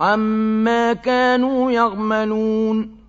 عَمَّا كَانُوا يَعْمَلُونَ